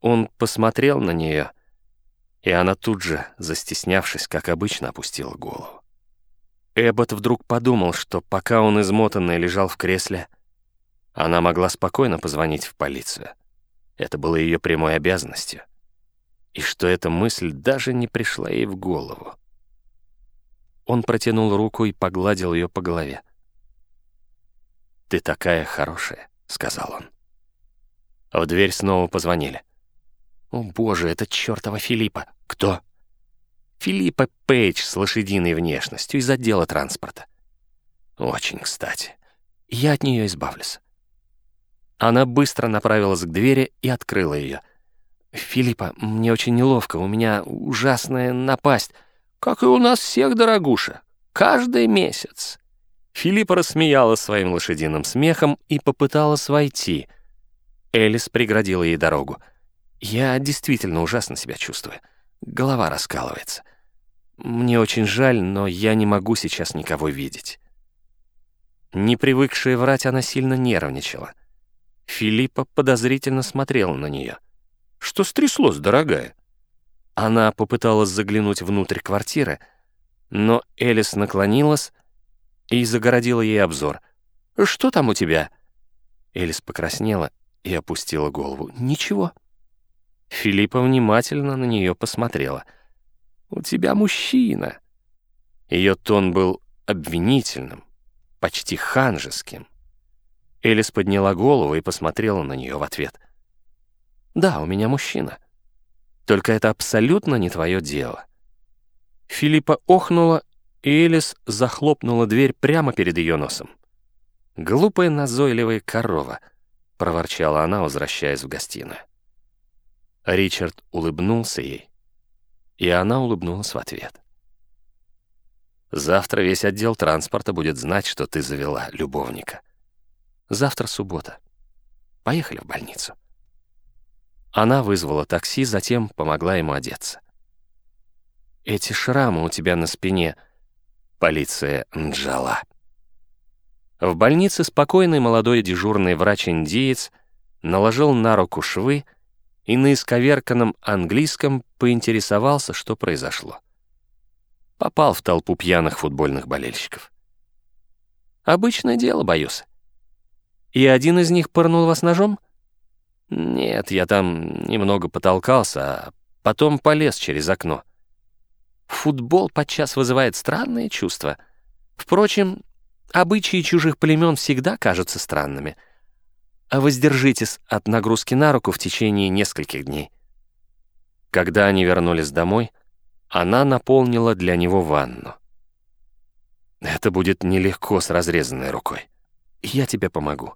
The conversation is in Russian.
Он посмотрел на нее, и она тут же, застеснявшись, как обычно, опустила голову. Эббот вдруг подумал, что пока он измотанный лежал в кресле, она могла спокойно позвонить в полицию. Это было ее прямой обязанностью. И что эта мысль даже не пришла ей в голову. Он протянул руку и погладил ее по голове. «Ты такая хорошая», — сказал он. В дверь снова позвонили. «О, боже, это чертова Филиппа!» «Кто?» «Филиппа Пейдж с лошадиной внешностью из отдела транспорта». «Очень кстати. Я от нее избавлюсь». Она быстро направилась к двери и открыла ее. «Филиппа, мне очень неловко, у меня ужасная напасть». «Как и у нас всех, дорогуша. Каждый месяц». Филиппа рассмеялась своим лошадиным смехом и попыталась войти. Элис преградила ей дорогу. «Я действительно ужасно себя чувствую. Голова раскалывается. Мне очень жаль, но я не могу сейчас никого видеть». Не привыкшая врать, она сильно нервничала. Филиппа подозрительно смотрела на нее. «Что стряслось, дорогая?» Она попыталась заглянуть внутрь квартиры, но Элис наклонилась и загородила ей обзор. «Что там у тебя?» Элис покраснела и опустила голову. «Ничего». Филиппа внимательно на нее посмотрела. «У тебя мужчина». Ее тон был обвинительным, почти ханжеским. Элис подняла голову и посмотрела на нее в ответ. «Да, у меня мужчина. Только это абсолютно не твое дело». Филиппа охнула, и Элис захлопнула дверь прямо перед ее носом. «Глупая назойливая корова», — проворчала она, возвращаясь в гостиную. Ричард улыбнулся ей, и она улыбнулась в ответ. «Завтра весь отдел транспорта будет знать, что ты завела любовника». Завтра суббота. Поехали в больницу». Она вызвала такси, затем помогла ему одеться. «Эти шрамы у тебя на спине...» Полиция Нджала. В больнице спокойный молодой дежурный врач-индиец наложил на руку швы и на исковерканном английском поинтересовался, что произошло. Попал в толпу пьяных футбольных болельщиков. «Обычное дело, боюсь. И один из них пырнул вас ножом? Нет, я там немного потолкался, а потом полез через окно. Футбол подчас вызывает странные чувства. Впрочем, обычаи чужих племен всегда кажутся странными. А воздержитесь от нагрузки на руку в течение нескольких дней. Когда они вернулись домой, она наполнила для него ванну. Это будет нелегко с разрезанной рукой. Я тебе помогу.